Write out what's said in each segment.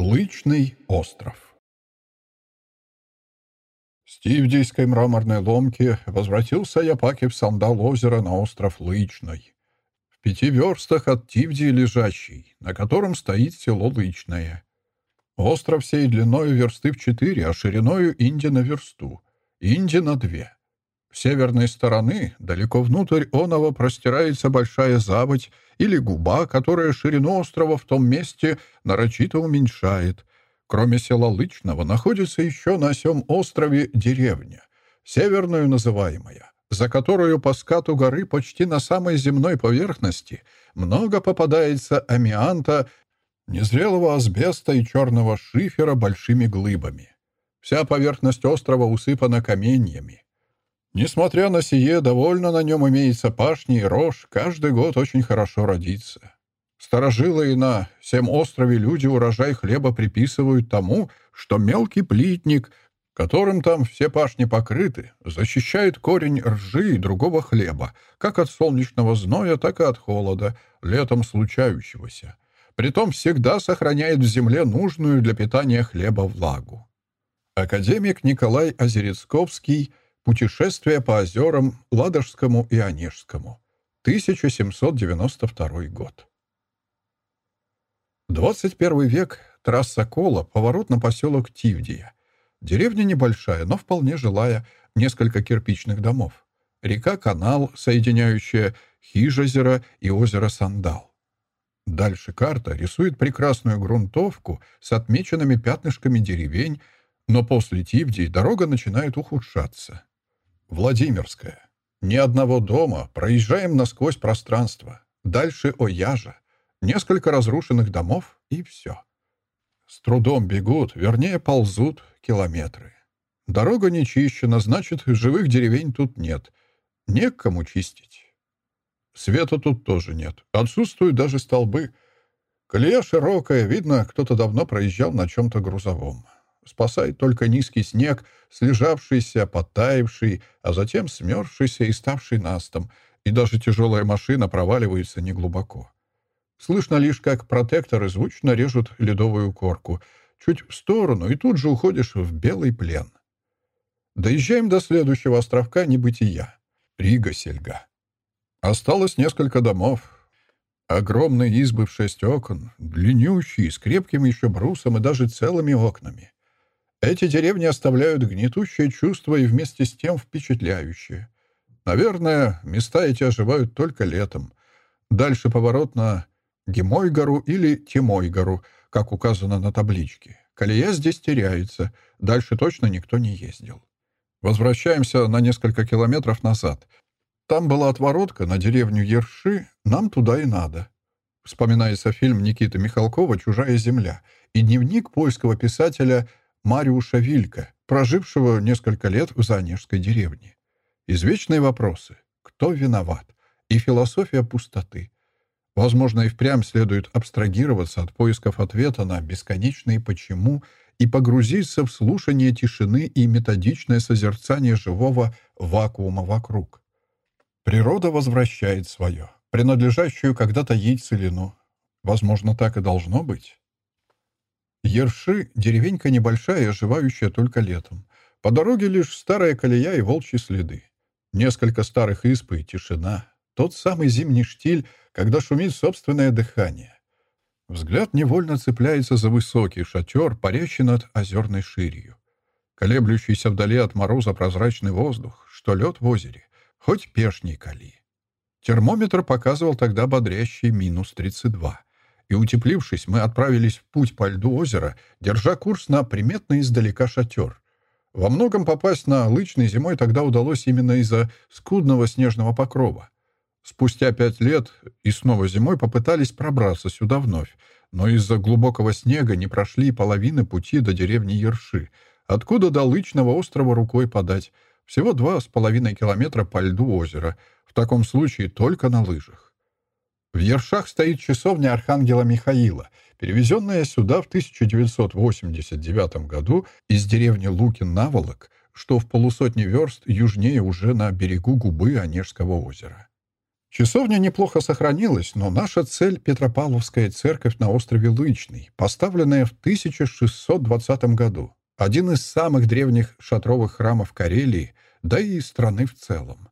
Лычный остров С Тивдийской мраморной ломки возвратился Япаки в сандал озера на остров Лычный. В пяти верстах от Тивдии лежащий, на котором стоит село Лычное. Остров сей длиною версты в четыре, а шириною инди на версту, инди на две. Северной стороны, далеко внутрь Онова, простирается большая заводь или губа, которая ширину острова в том месте нарочито уменьшает. Кроме села Лычного находится еще на сём острове деревня, северную называемая, за которую по скату горы почти на самой земной поверхности много попадается амианта, незрелого асбеста и черного шифера большими глыбами. Вся поверхность острова усыпана каменьями. Несмотря на сие, довольно на нем имеется пашни и рожь, каждый год очень хорошо родится. Старожилы и на всем острове люди урожай хлеба приписывают тому, что мелкий плитник, которым там все пашни покрыты, защищает корень ржи и другого хлеба, как от солнечного зноя, так и от холода, летом случающегося. Притом всегда сохраняет в земле нужную для питания хлеба влагу. Академик Николай Озерецковский Путешествие по озерам Ладожскому и Онежскому. 1792 год. 21 век. Трасса Кола. Поворот на поселок Тивдия. Деревня небольшая, но вполне жилая. Несколько кирпичных домов. Река-канал, соединяющая Хижозеро и озеро Сандал. Дальше карта рисует прекрасную грунтовку с отмеченными пятнышками деревень, но после Тивдии дорога начинает ухудшаться. Владимирская. Ни одного дома, проезжаем насквозь пространство. Дальше Ояжа. Несколько разрушенных домов и все. С трудом бегут, вернее, ползут километры. Дорога не чищена, значит, живых деревень тут нет. Не к кому чистить. Света тут тоже нет. Отсутствуют даже столбы. Колея широкая, видно, кто-то давно проезжал на чем-то грузовом. Спасает только низкий снег, слежавшийся, подтаявший, а затем смерзшийся и ставший настом, и даже тяжелая машина проваливается неглубоко. Слышно лишь, как протекторы звучно режут ледовую корку. Чуть в сторону, и тут же уходишь в белый плен. Доезжаем до следующего островка небытия. Рига-Сельга. Осталось несколько домов. Огромные избы в шесть окон, длиннющие, с крепким еще брусом и даже целыми окнами. Эти деревни оставляют гнетущее чувство и вместе с тем впечатляющее. Наверное, места эти оживают только летом. Дальше поворот на Гемойгору или Тимойгору, как указано на табличке. Колея здесь теряется, дальше точно никто не ездил. Возвращаемся на несколько километров назад. Там была отворотка на деревню Ерши, нам туда и надо. Вспоминается фильм Никиты Михалкова «Чужая земля» и дневник польского писателя Мариуша Вилька, прожившего несколько лет в Занежской деревне. Извечные вопросы «Кто виноват?» и философия пустоты. Возможно, и впрямь следует абстрагироваться от поисков ответа на бесконечные «почему» и погрузиться в слушание тишины и методичное созерцание живого вакуума вокруг. Природа возвращает свое, принадлежащую когда-то ей целину. Возможно, так и должно быть. Ерши — деревенька небольшая, оживающая только летом. По дороге лишь старая колея и волчьи следы. Несколько старых исп и тишина. Тот самый зимний штиль, когда шумит собственное дыхание. Взгляд невольно цепляется за высокий шатер, парящий над озерной ширью. Колеблющийся вдали от мороза прозрачный воздух, что лед в озере, хоть пешней кали. Термометр показывал тогда бодрящий минус 32 и, утеплившись, мы отправились в путь по льду озера, держа курс на приметный издалека шатер. Во многом попасть на Лычный зимой тогда удалось именно из-за скудного снежного покрова. Спустя пять лет и снова зимой попытались пробраться сюда вновь, но из-за глубокого снега не прошли половины пути до деревни Ерши, откуда до Лычного острова рукой подать. Всего два с половиной километра по льду озера, в таком случае только на лыжах. В Ершах стоит часовня Архангела Михаила, перевезенная сюда в 1989 году из деревни Лукин-Наволок, что в полусотни верст южнее уже на берегу губы Онежского озера. Часовня неплохо сохранилась, но наша цель — Петропавловская церковь на острове Лычный, поставленная в 1620 году. Один из самых древних шатровых храмов Карелии, да и страны в целом.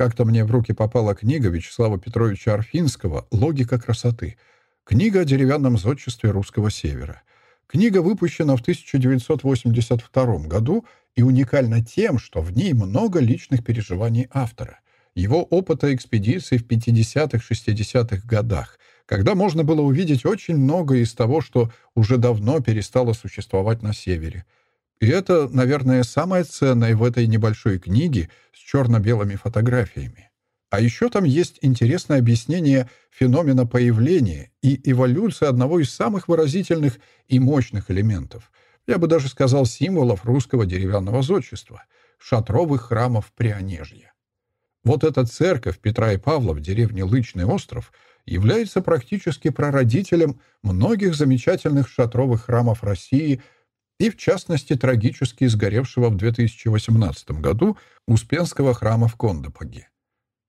Как-то мне в руки попала книга Вячеслава Петровича Арфинского «Логика красоты». Книга о деревянном зодчестве русского севера. Книга выпущена в 1982 году и уникальна тем, что в ней много личных переживаний автора, его опыта экспедиций в 50-60-х годах, когда можно было увидеть очень многое из того, что уже давно перестало существовать на севере. И это, наверное, самое ценное в этой небольшой книге с черно-белыми фотографиями. А еще там есть интересное объяснение феномена появления и эволюции одного из самых выразительных и мощных элементов, я бы даже сказал символов русского деревянного зодчества — шатровых храмов Прионежья. Вот эта церковь Петра и Павла в деревне Лычный остров является практически прародителем многих замечательных шатровых храмов России и, в частности, трагически сгоревшего в 2018 году Успенского храма в Кондопоге.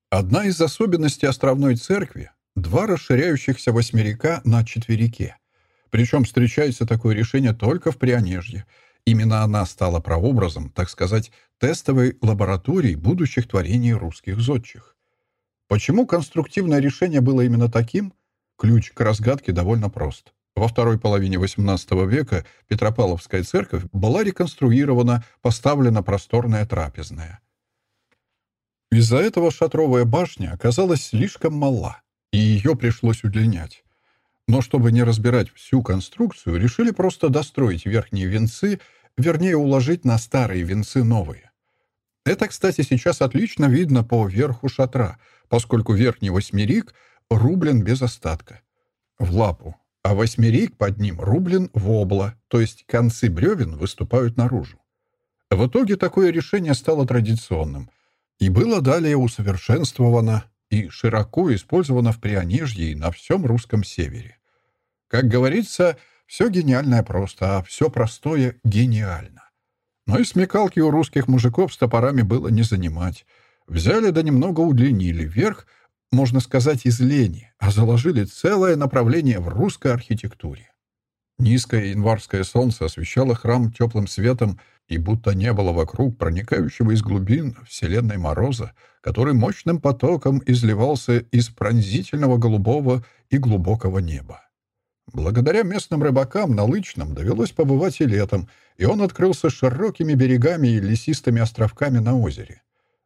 Одна из особенностей островной церкви — два расширяющихся восьмерика на четверике. Причем встречается такое решение только в Прионежье. Именно она стала прообразом, так сказать, тестовой лаборатории будущих творений русских зодчих. Почему конструктивное решение было именно таким? Ключ к разгадке довольно прост. Во второй половине XVIII века Петропавловская церковь была реконструирована, поставлена просторная трапезная. Из-за этого шатровая башня оказалась слишком мала, и ее пришлось удлинять. Но чтобы не разбирать всю конструкцию, решили просто достроить верхние венцы, вернее, уложить на старые венцы новые. Это, кстати, сейчас отлично видно по верху шатра, поскольку верхний восьмерик рублен без остатка. В лапу. А восьмерик под ним рублен в обло, то есть концы бревен выступают наружу. В итоге такое решение стало традиционным — и было далее усовершенствовано и широко использовано в Прионежье и на всем русском севере. Как говорится, все гениальное просто, а все простое гениально. Но и смекалки у русских мужиков с топорами было не занимать. Взяли да немного удлинили вверх, можно сказать, из лени, а заложили целое направление в русской архитектуре. Низкое январское солнце освещало храм теплым светом, и будто не было вокруг проникающего из глубин вселенной мороза, который мощным потоком изливался из пронзительного голубого и глубокого неба. Благодаря местным рыбакам на Лычном довелось побывать и летом, и он открылся широкими берегами и лесистыми островками на озере.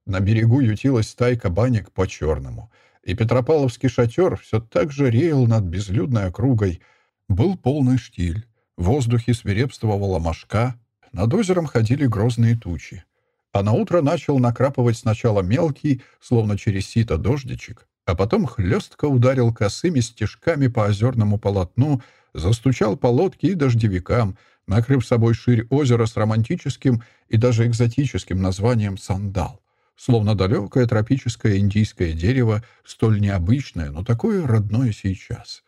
На берегу ютилась стайка банек по-черному, и Петропавловский шатер все так же реял над безлюдной округой. Был полный штиль, в воздухе свирепствовала мошка, над озером ходили грозные тучи. А на утро начал накрапывать сначала мелкий, словно через сито дождичек, а потом хлестко ударил косыми стежками по озерному полотну, застучал по лодке и дождевикам, накрыв собой ширь озера с романтическим и даже экзотическим названием «Сандал», словно далекое тропическое индийское дерево, столь необычное, но такое родное сейчас.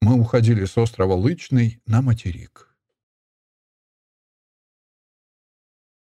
Мы уходили с острова Лычный на материк.